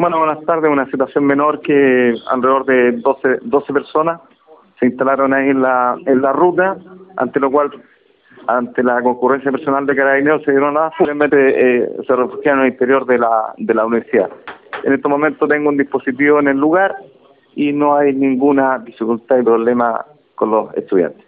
Bueno, buenas tardes. Una situación menor que alrededor de 12, 12 personas se instalaron ahí en la, en la ruta, ante lo cual, ante la concurrencia personal de carabineros, se dieron a finalmente eh, se refugiaron en el interior de la, de la universidad. En este momento tengo un dispositivo en el lugar y no hay ninguna dificultad y problema con los estudiantes.